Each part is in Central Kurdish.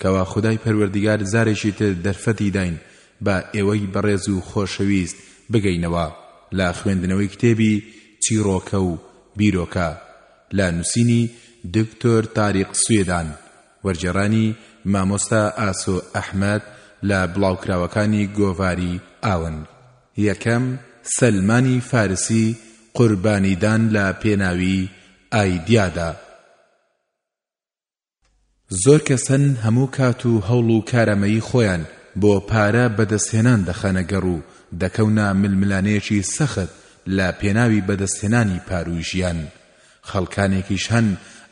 کەوا خودای پەروەردگار جارێکی تر دەرفەتی داین با ئێوەی بەڕێز و خۆشەویست بگەینەوە لە خوێندنەوەی کتێبی، چیڕۆکە و بیرۆکە، لە نووسینی، دکتۆر تاریق سوێدان، وەرگێڕانی، مامۆستا ئاسۆ ئەحمەد، لە بڵاوکراوەکانی گۆڤاری، ئاون. یەکەم، سەلمانی فارسی، قوربانیدان لە پێناوی ئایدیادا. زۆر کەس هەن هەموو کات و هەوڵ و کارامەیی خۆیان بۆ پارە بەدەستهێنان دەخەنە گەڕ و دەکەونە ململانێیەکی سەخت لە پێناوی بەدەستهێنانی پارووی ژیان خەڵکانێکیش هەن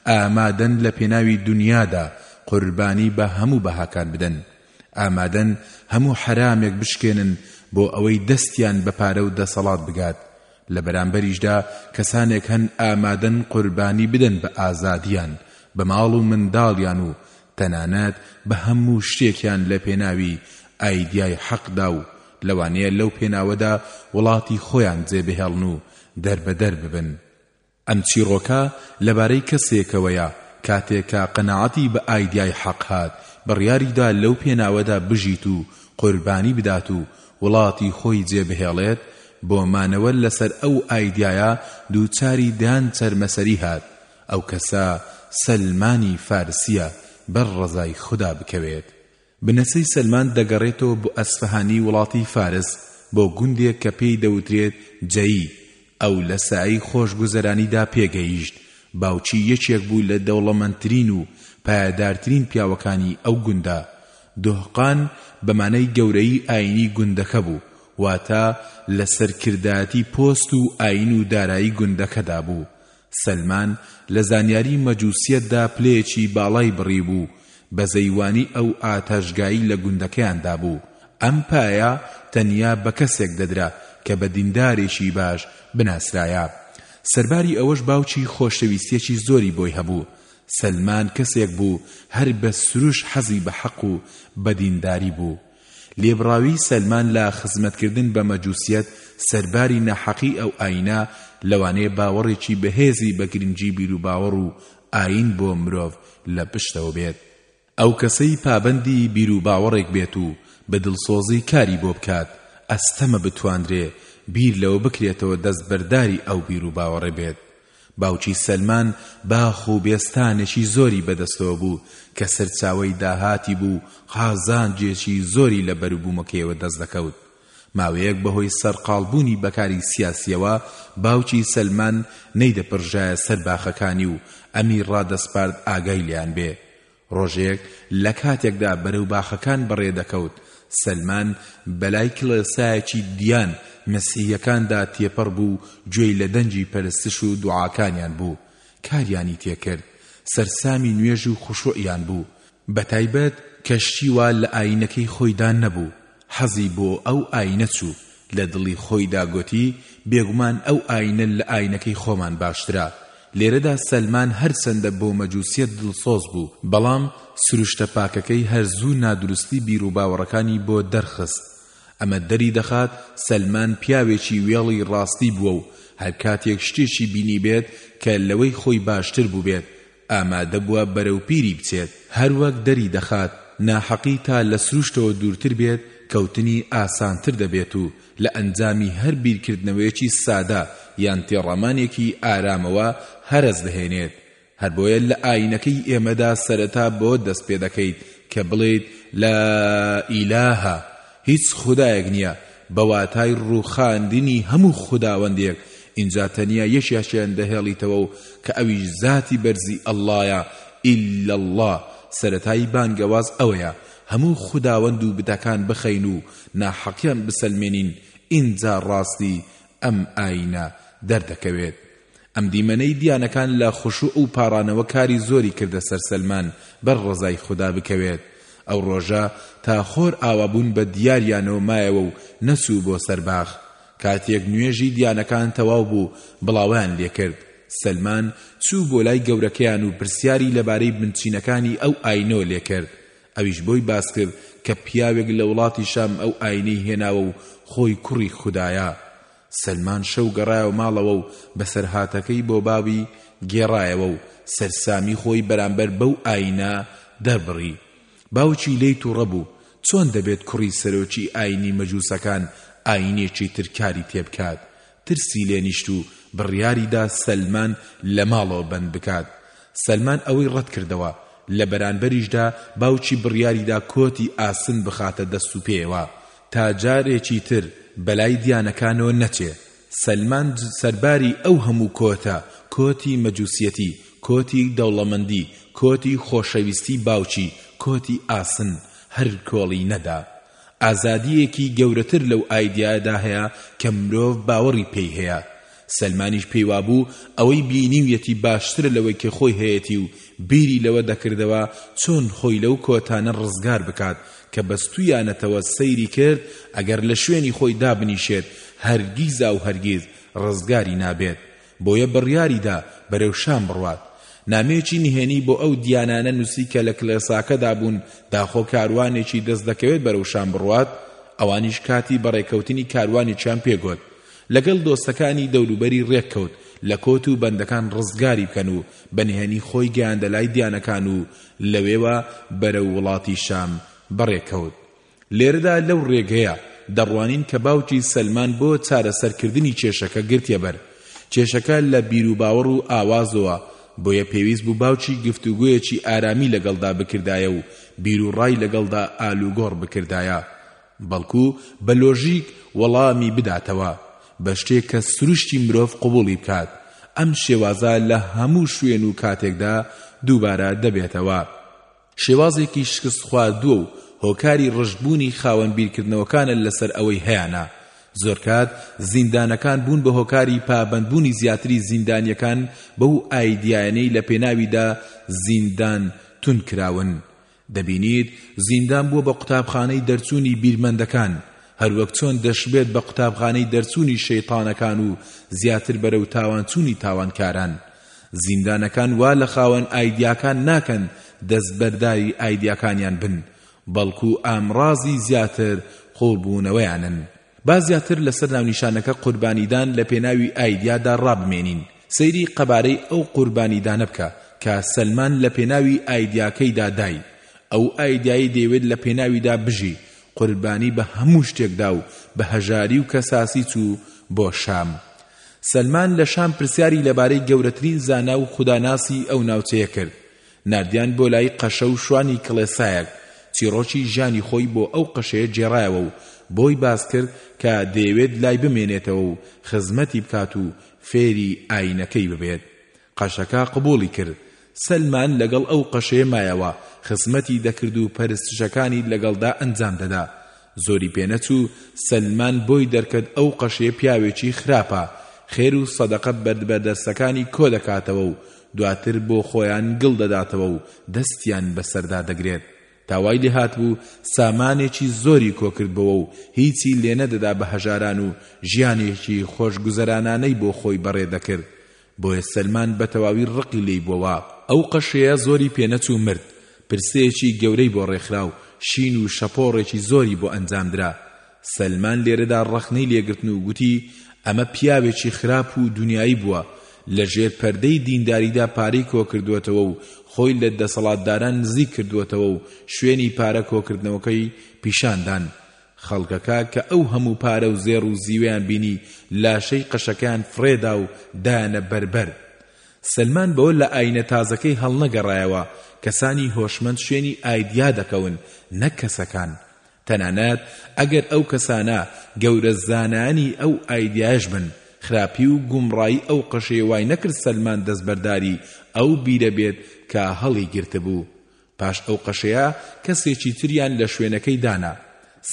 ئامادەن لە پێناوی دونیادا قوربانی بە هەموو بەهاکان بدەن ئامادەن هەموو حەرامێک بشکێنن بۆ ئەوەی دەستیان بە پارە و دەسەڵات بگات لە بەرامبەریشدا کەسانێک هەن ئامادەن قوربانی بدەن بە ئازادییان، بە ماڵ و منداڵیان و تەنانەت بە هەموو شتێکیان لە پێناوی ئایدیای حەقدا و لەوانەیە لەو پێناوەدا وڵاتی خۆیان جێبهێڵن و دەربەدەر ببن. ئەم چیڕۆکە لەبارەی کەسێکەوەیە کاتێک کە قەناعەتی بە ئایدیای حەق هات بڕیاری دا لەو پێناوەدا بژیت و قوربانی بدات و وڵاتی خۆی جێبهێڵێت بۆ مانەوە لەسەر ئەو ئایدیایە دووچاری دەیان چەرمەسەری هات ئەو کەسە سەلمانی فارسیە بەر ڕەزای خودا بکەوێت بنەچەی سەلمان دەگەڕێتەوە بۆ ئەسفەهانی وڵاتی فارس بۆ گوندێک کە پێی دەوترێت جەیی، ئەو لە سایەی خۆشگوزەرانیدا پێگەیشت، باوکی یەکێک بوو لە دەوڵەمەندترین و پایەدارترین پیاوەکانی ئەو گوندە، دهقان بە مانای گەورەیی ئایینی گوندەکە بوو، واتە لە سەرکردایەتی پۆست و ئایین و دارایی گوندەکەدا بوو، سەلمان لە زانیاری مەجوسیەتدا پلەیەکی باڵای بڕیبوو، بەزەی وانی ئەو ئاتاشگایی لە گوندەکەیان دابوو، ئەم پایە تەنیا بە کەسێک دەدرا کە بە دیندارێکی باش بناسرایە، سەرباری ئەوەش باوکی خۆشەویستیەکی زۆری بۆی هەبوو، سەلمان کەسێک بوو هەر بە سروش حەزی بە حەق و بە دینداری بوو، لێبڕاوی سەلمان لە خزمەتکردن بە مەجوسیەت سەرباری ناحەقی ئەو ئاینە لەوانەیە باوەڕێکی بەهێزی بە گرنگی بیروباوەڕ و ئاین بۆ مرۆڤ لە پشتەوە بێت ئەو کەسەی پابەندی بیروباوەڕێک بێت و بە دڵسۆزی کاری بۆ بکات ئەستەمە بتواندرێ بیر لەوە بکرێتەوە دەستبەرداری ئەو بیروباوەڕە بێت باوکی سەلمان باخ و بێستانێکی زۆری بەدەستەوە بوو کە سەرچاوەی داهاتی بوو و قازانجێکی زۆری لە بەروبوومەکەیەوە دەست دەکەوت. ماوەیەک بەهۆی سەرقاڵبوونی بەکاری سیاسییەوە باوکی سەلمان نەیدەپرژایە سەر باخەکانی و ئەمی ڕادەسپارد ئاگای لێیان بێ. ڕۆژێک لە کاتێکدا بەرەو باخەکان بەڕێ دەکەوت، سەلمان بەلای کڵێسایەکی دیان مەسیحیەکاندا تێپەڕ بوو و گوێی لە دەنگی پەرستش و دوعاکانیان بوو کاریانی تێکرد، سەرسامی نوێژ و خشوعیان بوو، بەتایبەت کە شتی وا لە ئاینەکەی خۆیدا نەبوو، حەزی بۆ ئەو ئاینە چوو لە دڵی خۆیدا گۆتی بێگومان ئەو ئاینە لە ئاینەکەی خۆمان باشترە لێرەدا سەلمان هەرچەندە بۆ مەجوسیەت دڵسۆز بوو بەڵام سروشتە پاکەکەی هەر زوو نادروستی بیروباوەڕەکانی بۆ دەرخست ئەمە دەری دەخات سەلمان پیاوێکی وێڵی ڕاستی بووە و هەرکاتێک شتێکی بینیبێت کە لەوەی خۆی باشتر بووبێت ئامادەبووە بەرەو پیری بچێت، هەروەک دەری دەخات ناحەقی تا لە سروشتەوە دوورتر بێت کەوتنی ئاسانتر دەبێت و لە ئەنجامی هەر بیرکردنەوەیەکی سادە یان تێڕامانێکی ئارامەوە هەرەس دەهێنێت هەر بۆیە لە ئاینەکەی ئێمەدا سەرەتا بەوە دەست پێدەکەیت کە بڵێیت لا ئیلاهە هیچ خودایەک نیە بە واتای ڕوخاندنی هەموو خوداوەندێک ئینجا تەنیا یەکێکیان دەهێڵیتەوە و کە ئەویش زاتی بەرزی اللەیە الا اللە سەرەتای بانگەواز ئەوەیە هەموو خوداوەند و بتەکان بخەین و ناحەقیان بسەلمێنین ئینجا ڕاستی ئەم ئاینە دەردەکەوێت ئەم دیمەنەی دیانەکان لە خشوع و پاڕانەوە کاری زۆری کردە سەر سەلمان بەر ڕەزای خودا بکەوێت، ئەو ڕۆژە تا خۆر ئاوا بوون بە دیاریانەوە مایەوە و نەچوو بۆ سەر باخ، کاتێک نوێژی دیانەکان تەواو بوو بڵاوەیان لێ کرد، سەلمان چوو بۆ لای گەورەکەیان و پرسیاری لەبارەی بنچینەکانی ئەو ئاینەوە لێ کرد، ئەویش بۆی باس کرد کە پیاوێک لە وڵاتی شام ئەو ئاینەی هێناوە و خۆی کوڕی خودایە، سەلمان شەو گەڕایەوە ماڵەوە و بەسەرهاتەکەی بۆ باوی گێڕایەوە و سەرسامی خۆی بەرامبەر بەو ئایینە دەربڕی. باوکی لێی توڕە بوو، چۆن دەبێت کوڕی سەرۆکی ئایینی مەجووسەکان ئایینێکی تر کاری تێبکات؟ ترسی لێ نیشت و بڕیاری دا سەلمان لە ماڵەوە بەند بکات. سەلمان ئەوەی ڕەت کردەوە. لە بەرانبەریشدا باوکی بڕیاری دا کۆتی ئاسن بخاتە دەست و پێیەوە. تا جارێکی تر بەلای دیانەکانەوە نەچێ، سەلماند سەرباری ئەو هەموو کۆتە، کۆتی مەجوسیەتی، کۆتی دەوڵەمەندی، کۆتی خۆشەویستی باوکی، کۆتی ئاسن، هەر کۆڵی نەدا. ئازادییەکی گەورەتر لەو ئایدیایەدا هەیە کە مرۆڤ باوەڕی پێی هەیە، سەلمانیش پێی وابوو ئەوەی بینیویەتی باشترە لەوەی کە خۆی هەیەتی و بیری لەوە دەکردەوە چۆن خۆی لەو کۆتانە ڕزگار بکات کە بەستوویانەتەوە سەیری کرد ئەگەر لە شوێنی خۆی دابنیشێت هەرگیزا و هەرگیز ڕزگاری نابێت بۆیە بڕیاری دا بەرەو شام بڕوات نامەیەکی نهێنی بۆ ئەو دیانانە نووسی کە لە کلێساکەدا بوون داخۆ کاروانێکی دەست دەکەوێت بەرەو شام بڕوات ئەوانیش کاتی بەڕێکەوتنی کاروانێکیان پێگوت لەگەڵ دۆستەکانی دەوروبەری رێک کەوت لە کۆت و بەندەکان رزگاری بکەن و بە نهێنی خۆی گەیاندە لای دیانەکان و لەوێوە بەرەو وڵاتی شام بەڕێ کەوت لێرەدا لەو رێگەیە دەڕوانین کە باوکی سەلمان بۆ چارەسەر کردنی کێشەکە گرتیە بەر کێشەکە لە بیروباوەڕ و ئاوازەوە بۆیە پێویست بوو باوکی گفتوگۆیەکی ئارامی لەگەڵدا بکردایە و بیروڕای لەگەڵدا ئالوگۆڕ بکردایە بەڵکو بە لۆژیک وەڵامی بداتەوە، بە شتێک کە سروشتی مرۆڤ قبوڵی بکات، ئەم شێوازە لە هەموو شوێن و کاتێکدا دووبارە دەبێتەوە. شێوازێکی شکستخواردووە و هۆکاری ڕژدبوونی خاوەن بیرکردنەوەکانە لەسەر ئەوەی هەیانە. زۆرکات زیندانەکان بوون بە هۆکاری پابەندبوونی زیاتری زیندانییەکان بەو ئایدیایانەی لە پێناویدا زیندان توندکراون. دەبینیت زیندان بووە بە قوتابخانەی دەرچوونی بیرمەندەکان، هەروەک چۆن دەشبێت بە قوتابخانەی دەرچوونی شەیتانەکان و زیاتر بەرەو تاوانچوونی تاوانکاران. زیندانەکان وا لە خاوەن ئایدیاکان ناکەن دەستبەرداری ئایدیاکانیان بن، بەڵکو ئامڕازی زیاتر قوڵبوونەوەیانن. با زیاتر لەسەر ناونیشانەکە قوربانیدان لە پێناوی ئایدیادا ڕابمێنین، سەیری قەبارەی ئەو قوربانیدانە بکە کە سەلمان لە پێناوی ئایدیاکەیدا دای، ئەو ئایدیایەی دەیەوێت لە پێناویدا بژی، قوربانی بە هەموو شتێک دا و بە هەژاری و کەساسی چوو بۆ شام. سەلمان لە شام پرسیاری لەبارەی گەورەترین زانا و خوداناسی ئەو ناوچەیە کرد، ناردیان بۆ لای قەشە و شوانی کڵێسایەک، چیڕۆکی ژیانی خۆی بۆ ئەو قەشەیە گێڕایەوە و بۆی باس کرد کە دەیەوێت لای بمێنێتەوە و خزمەتی بکات و فێری ئایینەکەی ببێت. قەشەکە قبووڵی کرد. سەلمان لەگەڵ ئەو قەشەیە مایەوە، خزمەتی دەکرد و پەرستشەکانی لەگەڵدا ئەنجام دەدا. زۆری پێ نەچوو، سەلمان بۆی دەرکەت ئەو قەشەیە پیاوێکی خراپە، خێر و سەدەقە بەردبەردەرسەکانی کۆ دەکاتەوە و دواتر بۆ خۆیان گڵ دەداتەوە و دەستیان بەسەردا دەگرێت تا وای لێهاتبوو سامانێکی زۆری کۆکردبەوە و هیچی لێنەدەدا بە هەژاران و ژیانێکی خۆشگوزەرانانەی بۆ خۆی بەڕێ دەکرد بۆیە سەلمان بەتەواوی ڕقی لێی بووەوە ئەو قەشەیە زۆری پێنەچوو مرد پرسەیەکی گەورەی بۆ ڕێکخرا و شین و شەپۆڕێکی زۆری بۆ ئەنجامدرا سەلمان لێرەدا ڕەخنەی لێگرتن و گوتی، ئەمە پیاوێکی خراپ و دونیایی بووە، لە ژێر پەردەی دینداریدا پارەی کۆکردووەتەوە و خۆی لە دەسەڵاتداران نزیک کردووەتەوە و شوێنی پارە کۆکردنەوەکەی پیشان دان. خەڵکەکە کە ئەو هەموو پارە و زێڕ و زیوەیان بینی لاشەی قەشەکەیان فڕێدا و دایانە بەر بەرد. سەلمان بەوە لە ئایینە تازەکەی هەڵنەگەڕایەوە، کەسانی هۆشمەند شوێنی ئایدیا دەکەون نەک کەسەکان. تەنانەت ئەگەر ئەو کەسانە گەورە زانانی ئەو ئایدیایەش بن، خراپی و گومڕایی ئەو قەشەیە وای نەکرد سەلمان دەستبەرداری ئەو بیرە بێت کە هەڵی گرتبوو. پاش ئەو قەشەیە کەسێکی تریان لە شوێنەکەی دانا.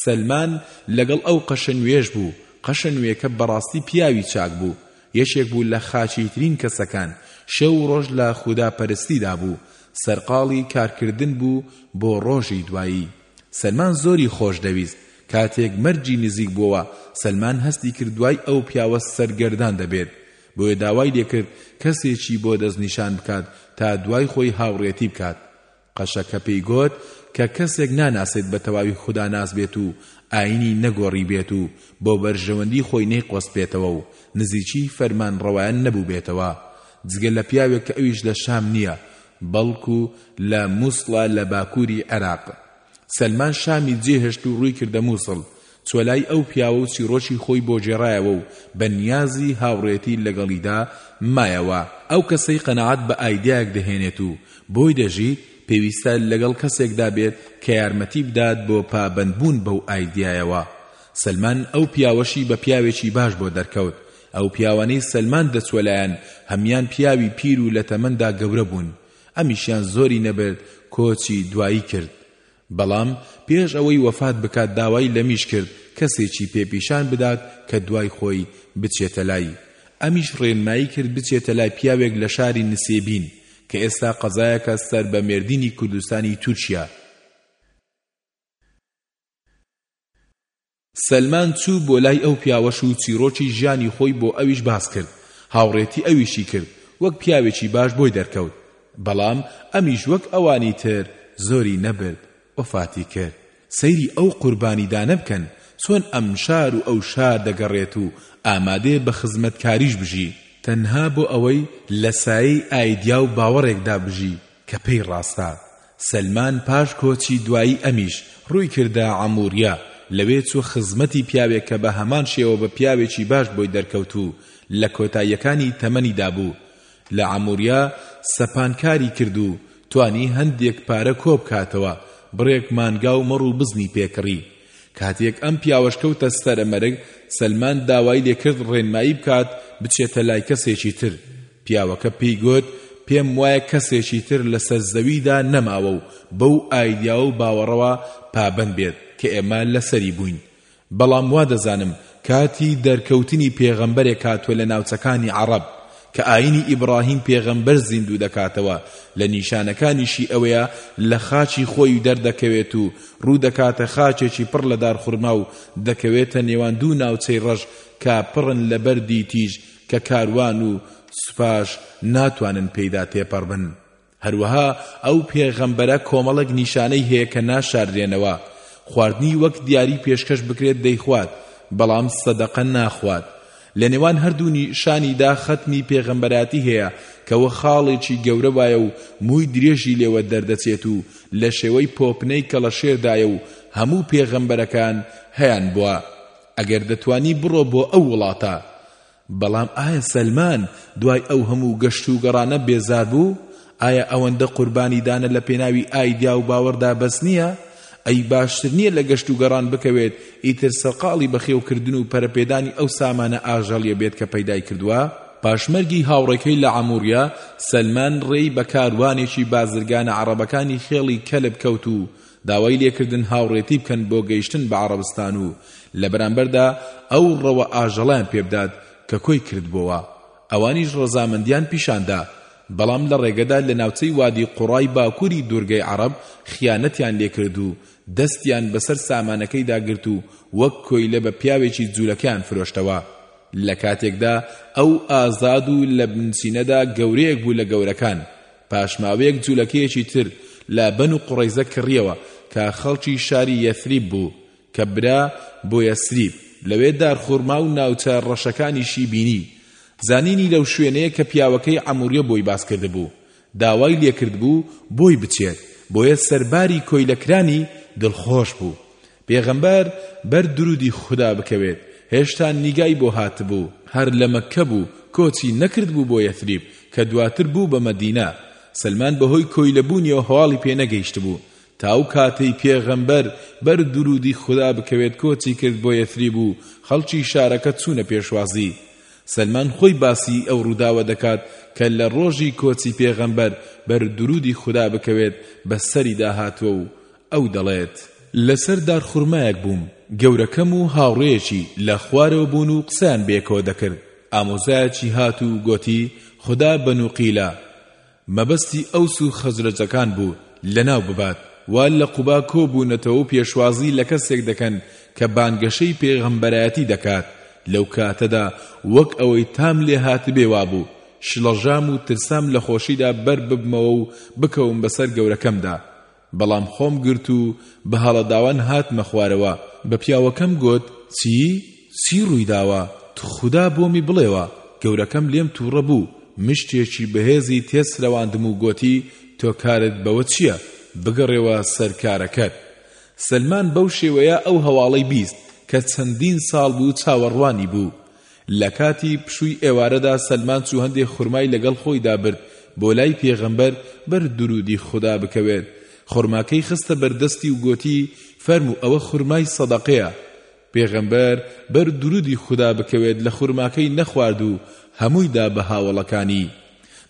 سەلمان لەگەڵ ئەو قەشە نوێش بوو، قەشە نوێکە بەڕاستی پیاوی چاک بوو، یەکێک بوو لە خاکیترین کەسەکان، شەو و ڕۆژ لە خودا پەرستیدا بوو، سەرقاڵی کارکردن بوو بۆ ڕۆژی دوایی. سەلمان زۆری خۆش دەویست کاتێک مەرگی نزیک بوەوە سەلمان هەستی کرد دوای ئەو پیاوە سەرگەردان دەبێت بۆیە داوای لێکرد کەسێکی بۆ دەست نیشان بکات تا دوای خۆی هاوڕێتی بکات قەشەکە پێی گۆت کە کەسێک ناناسێت بە تەواوی خوداناس بێت و ئاینی نەگۆڕی بێت و بۆ بەرژەوەندی خۆی نەیقۆست بێتەوە و نزیکی فەرمان ڕەوایان نەبوبێتەوە جگە لە پیاوێک کە ئەویش لە شام نیە بەڵکو لە موسڵە لە باکووری عێراق. سەلمان شامی جێهێشت و ڕووی کردە موسڵ، چوەلای ئەو پیاوە و چیڕۆکی خۆی بۆ گێڕایەوە و بە نیازی هاوڕێیەتی لەگەڵیدا مایەوە، ئەو کەسەی قەناعەت بە ئایدیایەک دەهێنێت و بۆی دەژیت، پێویستە لەگەڵ کەسێکدا بێت کە یارمەتی بدات بۆ پابەندبوون بەو ئایدیایەوە. سەلمان ئەو پیاوەشی بە پیاوێکی باش بۆ دەرکەوت، ئەو پیاوانەی سەلمان دەچووە لایان هەمیان پیاوی پیر و لە تەمەندا گەورە بوون، ئەمیشیان زۆری نەبرد کۆچی دوایی کرد. بەڵام پێش ئەوەی وەفات بکات داوای لەمیش کرد کەسێکی پێ پیشان بدات کە دوای خۆی بچێتە لای، ئەمیش ڕێنمایی کرد بچێتە لای پیاوێک لە شاری نسێبین کە ئێستا قەزایەکە سەر بە مێردینی کوردستانی تورکیا. سەلمان چوو بۆ لای ئەو پیاوەش و چیڕۆکی ژیانی خۆی بۆ ئەویش باس کرد، هاوڕێتی ئەویشی کرد، وەک پیاوێکی باش بۆی دەرکەوت، بەڵام ئەمیش وەک ئەوانی تر زۆری نەبرد وەفاتی کرد، سەیری ئەو قوربانیدانە بکەن چۆن ئەم شار و ئەو شار دەگەڕێت و ئامادەیە بە خزمەتکاریش بژی، تەنها بۆ ئەوەی لە سایەی ئایدیا و باوەڕێکدا بژی کە پێی ڕاستە، سەلمان پاش کۆچی دوایی ئەمیش ڕووی کردە عەمووریە، لەوێ چووە خزمەتی پیاوێک کە بە هەمان شێوە بە پیاوێکی باش بۆی دەرکەوت و لە کۆتاییەکانی تەمەنیدا بوو. لە عەمووریە سەپانکاری کرد و توانی هەندێک پارە کۆ بکاتەوە، بڕێک مانگا و مەڕ و بزنی پێ کڕی. کاتێک ئەم پیاوەش کەوتە سەرە مەرگ سەلمان داوای لێکرد ڕێنمایی بکات بچێتە لای کەسێکی تر پیاوەکە پێی گوت پێم وایە کەسێکی تر لەسەر زەویدا نەماوە و بەو ئایدیا و باوەڕەوە پابەند بێت کە ئێمە لەسەری بووین بەڵام وادەزانم کاتی دەرکەوتنی پێغەمبەرێک هاتووە لە ناوچەکانی عەڕەب کە ئایینی ئیبڕاهیم پێغەمبەر زیندوو دەکاتەوە لە نیشانەکانیشی ئەوەیە لە خاکی خۆی دەردەکەوێت و ڕوو دەکاتە خاکێکی پڕ لە دارخورما و دەکەوێتە نێوان دوو ناوچەی ڕەش کە پڕن لە بەردی تیژ کە کاروان و سوپاش ناتوانن پێیدا تێپەڕبن. هەروەها ئەو پێغەمبەرە کۆمەڵێک نیشانەی هەیە کە ناشاررێنەوە، خواردنی وەک دیاری پێشکەش بکرێت دەیخوات، بەڵام سەدەقە ناخوات، لەنێوان هەردوو نیشانیدا خەتمی پێغەمبەراتی هەیە کەوە خاڵێکی گەورە وایە و مووی درێژی لێوە دەردەچێت و لەشێوەی پۆپنەی کەڵەشێردایە و هەموو پێغەمبەرەکان هەیانبوە ئەگەر دەتوانی بڕۆ بۆ ئەو وڵاتە بەڵام ئایا سەلمان دوای ئەو هەموو گەشت و گەڕانە بێزار بوو؟ ئایا ئەوەندە قوربانی دانە لە پێناوی ئایدیا و باوەڕدا بەس نییە؟ ئەی باشتر نییە لە گەشت و گەڕان بکەوێت ئیتر سەرقاڵی بەخێو کردن و پەرەپێدانی ئەو سامانە ئاژەڵیە بێت کە پەیدای کردووە؟ پاش مەرگی هاوڕێکەی لە عەموڕیا، سەلمان ڕێی بە کاروانێکی بازرگانە عەڕەبەکانی خێڵی کەلب کەوت و داوای لێکردن هاوڕێتی بکەن بۆ گەیشتن بە عەڕەبستان و لە بەرامبەردا ئەو ڕەوە ئاژەڵەیان پێ بدات کە کۆی کردبۆوە. ئەوانیش ڕەزامەندیان پیشان دا. بەڵام لە ڕێگەدا لە ناوچەی وادی قوڕای باکووری دوورگەی عەڕەب خیانەتیان لێ کرد و دەستیان بە سەر سامانەکەیدا گرت و وەک کۆیلە بە پیاوێکی جوولەکەیان فرۆشتەوە. لە کاتێکدا ئەو ئازاد و لە بنچینەدا گەورەیەک بوو لە گەورەکان. پاشماوەیەک جولەکەیەکی تر لە بەنو قوڕەیزە کڕیەوە کە خەڵکی شاری یەثریب بوو کە برا بۆ یەثریب لەوێ دارخورما و ناوچە ڕەشەکانیشی بینی زانینی لەو شوێنەیە کە پیاوەکەی عەموریە بۆی باس کردبوو داوای لێکردبوو بۆی بچێت بۆیە سەرباری کۆیلەکرانی دڵخۆش بوو پێغەمبەر بەر دروودی خودا بکەوێت هێشتا نیگای بۆ هاتبوو، هەر لە مەککە بوو کۆچی نەکردبوو بۆ یەثریب کە دواتر بوو بە مەدینە، سەلمان بەهۆی کۆیلە بوونیەوە هەواڵی پێ نەگەیشتبوو، تا ئەو کاتەی پێغەمبەر بەر دروودی خودا بکەوێت کۆچی کرد بۆ یەثریب و خەڵکی شارەکە چوونە پێشوازی، سەلمان خۆی باسی ئەو ڕووداوە دەکات کە لە ڕۆژی کۆچی پێغەمبەر بەر دروودی خودا بکەوێت بەسەریدا هاتووە و ئەو دەڵێت، لەسەر دارخورمایەک بووم، گەورەکەم و هاوڕێیەکی لە خوارەوە بوون و قسەیان بەیەکەوە دەکرد، ئامۆزایەکی هات و گۆتی، خودا بەنو قیلە، مەبەستی ئەوس و خەزرەجەکان بوو، لەناو ببات، وا لە قوبا کۆ بوونەتەوەو پێشوازی لە کەسێک دەکەن کە بانگەشەی پێغەمبەرایەتی دەکات، لەو کاتەدا وەک ئەوەی تام لێ هاتبێ وابوو، شڵەژام و ترسام لە خۆشیدا بەر ببمەوەو بکەوم بەسەر گەورەکەمدا، بەڵام خۆم گرت و بە هەڵەداوان هاتمە خوارەوە، بە پیاوەکەم گۆت، چی؟ چی ڕوویداوە؟ تخودا بۆمی بڵێوە! گەورەکەم لێم تووڕە بوو، مشتێکی بەهێزی تێسرەواندم و گۆتی، تۆ کارت بەوە چییە؟ بگەڕێوە سەر کارەکەت! سەلمان بەو شێوەیە ئەو هەواڵەی بیست، کە چەندین ساڵ بوو چاوەڕوانی بوو. لە کاتی پشووی ئێوارەدا سەلمان چوو هەندێ خورمای لەگەڵ خۆیدا برد بۆ لای پێغەمبەر بەر دروودی خودا بکەوێت، خورماکەی خستە بەر دەستی و گۆتی، فەرموو ئەوە خورمای سەدەقەیە. پێغەمبەر بەر دروودی خودا بکەوێت لە خورماکەی نەخوارد و هەمووی دا بە هاوەڵەکانی.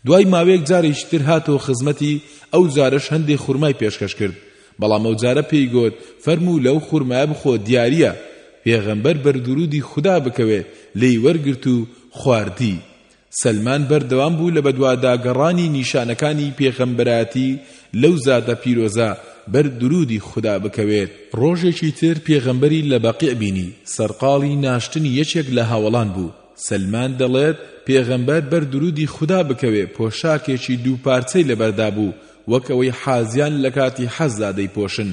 دوای ماوەیەک جارێکی تر هات و خزمەتی، ئەو جارەش هەندێ خورمای پێشکەش کرد. بەڵام ئەوجارە پێی گۆت، فەرموو لەو خورمایە بخۆ دیاریە، پێغەمبەر بەر دروودی خودا بکەوێ لێی وەرگرت و خواردی. سەلمان بەردەوام بوو لە بەدواداگەڕانی نیشانەکانی پێغەمبەرایەتی لەو زاتە پیرۆزە بەر دروودی خودا بکەوێت. ڕۆژێکی تر پێغەمبەری لە بەقیع بینی، سەرقاڵی ناشتنی یەکێک لە هاوەڵان بوو، سەلمان دەڵێت، پێغەمبەر بەر دروودی خودا بکەوێ پۆشاکێکی دووپارچەی لەبەردا بوو، وەک ئەوەی حازیان لە کاتی حەزدا دەیپۆشن،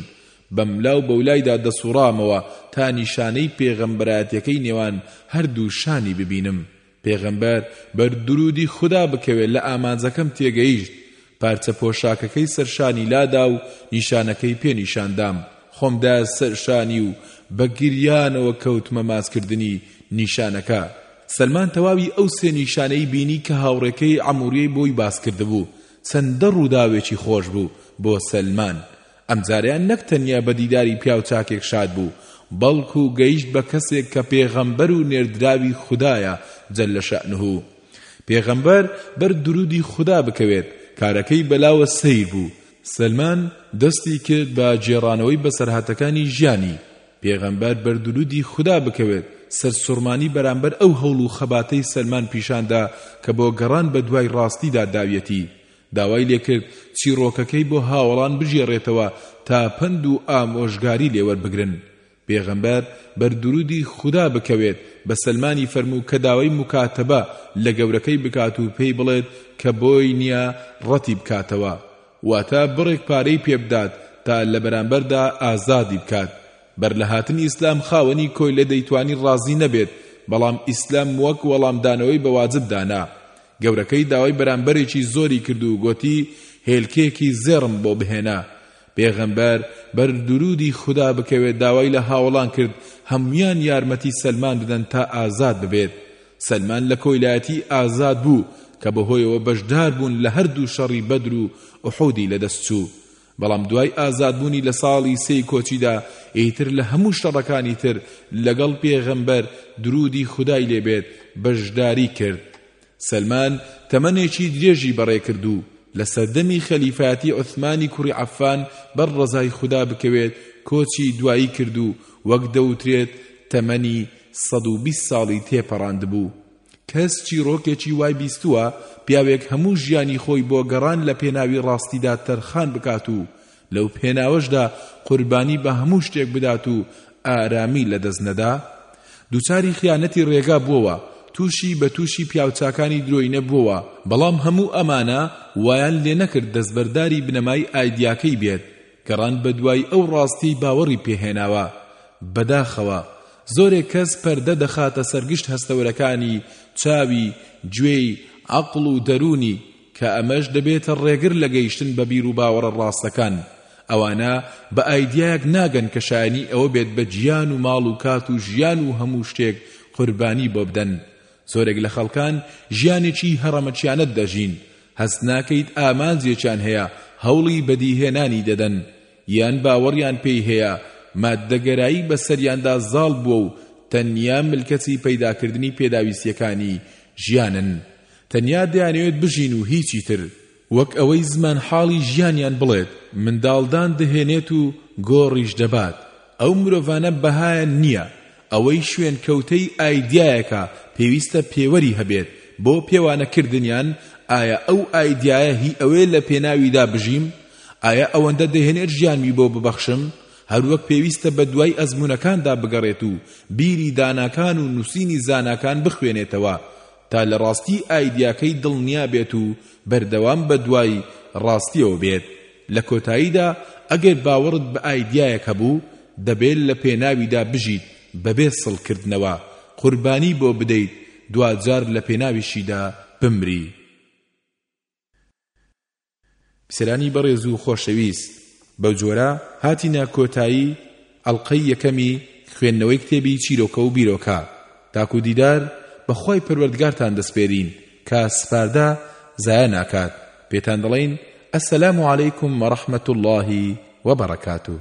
بەملا و بەولایدا دەسوڕامەوە تا نیشانەی پێغەمبەرایەتیەکەی نێوان هەردوو شانی ببینم، پێغەمبەر بەر دروودی خودا بکەوێت لە ئامانجەکەم تێگەیشت، پارچە پۆشاکەکەی سەرشانی لادا و نیشانەکەی پێ نیشاندام، خۆم دا سەرشانی و بە گریانەوە کەوتمە ماچکردنی نیشانەکە، سەلمان تەواوی ئەو سێ نیشانەی بینی کە هاوڕێکەی عەموریەی بۆی باسکردبوو، چەندە ڕووداوێکی خۆش بوو بۆ سەلمان، ئەمجارەیان نەک تەنیا بە دیداری پیاو چاکێک شاد بوو، بەڵکو گەیشت بە کەسێک کە پێغەمبەر و نێردراوی خودایە جل شأنه. پێغەمبەر بەر دروودی خودا بکەوێت، کارەکەی بەلاوە سەیر بوو. سەلمان دەستی کرد بە گێڕانەوەی بەسەرهاتەکانی ژیانی، پێغەمبەر بەردرودی خودا بکەوێت سەرسوڕمانی بەرامبەر ئەو هەوڵ و خەباتەی سەلمان پیشاندا کە بۆ گەڕان بە دوای ڕاستیدا داویەتی، داوای لێکرد چیڕۆکەکەی بۆ هاوەڵان بگێڕێتەوە تا پەند و ئامۆژگاری لێ وەربگرن، پێغەمبەر بەردرودی خودا بکەوێت بە سەلمانی فەرموو کە داوای موکاتەبە لە گەورەکەی بکات و پێی بڵێت کە بۆی نیە ڕەتی بکاتەوە، واتە بڕێک پارەی پێ بدات تا لە بەرامبەردا ئازادی بکات بەر لە هاتنی ئیسلام خاوەنی کۆیلە دەیتوانی ڕازی نەبێت بەڵام ئیسلام وەک وەڵامدانەوەی بە واجب دانا گەورەکەی داوای بەرامبەرێکی زۆری کرد و گۆتی هێلکەیەکی زێڕم بۆ بهێنە پێغەمبەر بەر درودی خودا بکەوێت داوای لە هاوەڵان کرد هەمویان یارمەتی سەلمان بدەن تا ئازاد ببێت سەلمان لە کۆیلایەتی ئازاد بوو کە بەهۆیەوە بەشدار بوون لە هەردوو شەڕی بەدر و ئوحودی لەدەست چوو بەڵام دوای ئازادبوونی لە ساڵی سێی کۆچیدا ئیتر لە هەموو شەڕەکانی تر لەگەڵ پێغەمبەر درودی خودای لێ بێت بەشداری کرد سەلمان تەمەنێکی درێژی بەڕێ کرد و لە سەردەمی خەلیفاتی عوثمانی کوڕی عەفان بەر ڕەزای خودا بکەوێت کۆچی دوایی کرد و وەک دەوترێت تەمەنی سەد و بیست ساڵی تێپەڕاندبوو، کەس چیڕۆکێکی وای بیستووە پیاوێک هەموو ژیانی خۆی بۆ گەڕان لە پێناوی ڕاستیدا تەرخان بکات و لەو پێناوەشدا قوربانی بە هەموو شتێک بدات و ئارامی لەدەست نەدا؟ دووچاری خیانەتی ڕێگا بووەوە، تووشی بە تووشی پیاوچاکانی درۆینە بووەوە، بەڵام هەموو ئەمانە وایان لێنەکرد دەستبەرداری بنەمای ئایدیاکەی بێت، گەڕان بە دوای ئەو ڕاستیەی باوەڕی پێ هێناوە، بەداخەوە زۆرێک کەس پەردە دەخاتە سەر گشت هەستەورەکانی، چاوی، گوێی، عەقڵ و دەروونی، کە ئەمەش دەبێتە ڕێگر لە گەیشتن بە بیر و باوەڕە ڕاستەکان، ئەوانە بە ئایدیایەک ناگەن کە شایەنی ئەوە بێت بە گیان و ماڵ و کات و ژیان و هەموو شتێک قوربانی بۆ بدەن، زۆرێک لە خەڵکان ژیانێکی هەڕەمەکیانە دەژین، هەست ناکەیت ئامانجێکیان هەیە هەوڵی بەدیهێنانی دەدەن، یان باوەڕیان پێی هەیە ماددەگەرایی بەسەریاندا زاڵ بووە و تەنیا ملکەچی پەیداکردنی پێداویستییەکانی ژیانن، تەنیا دەیانەوێت بژین و هیچی تر. وەک ئەوەی زمانحاڵی ژیانیان بڵێت منداڵدان دهێنێت و گۆڕیش دەبات، ئەو مرۆڤانە بەهایان نییە، ئەوەی شوێنکەوتەی ئایدیایەکە پێویستە پێوەری هەبێت بۆ پێوانەکردنیان، ئایا ئەو ئایدیایە هی ئەوەیە لە پێناویدا بژیم؟ ئایا ئەوەندە دەهێنێت ژیانمی بۆ ببەخشم؟ هەروەک پێویستە بەدوای ئەزموونەکاندا بگەڕێت و بیری داناکان و نووسینی زاناکان بخوێنێتەوە، تا لە ڕاستی ئایدیاکەی دڵنیا بێت و بەردەوام بە دوای ڕاستیەوە بێت لە کۆتاییدا ئەگەر باوەڕت بە ئایدیایەک هەبوو دەبێت لە پێناویدا بژیت بەبێ سڵ کردنەوە قوربانی بۆ بدەیت دواجار لە پێناویشیدا بمری. سەرانی بەڕێز و خۆشەویست بەو جۆرە هاتینە کۆتایی ئەڵقەی یەکەمی خوێندنەوەی کتێبی چیرۆکە و بیرۆکە تاکو دیدار بە خوای پەروەردگارتان دەسپێرین کە سپاردە زایە ناکات پێتان دەڵێین السلام علیکم و رحمە اللە و بەڕەکاتوه.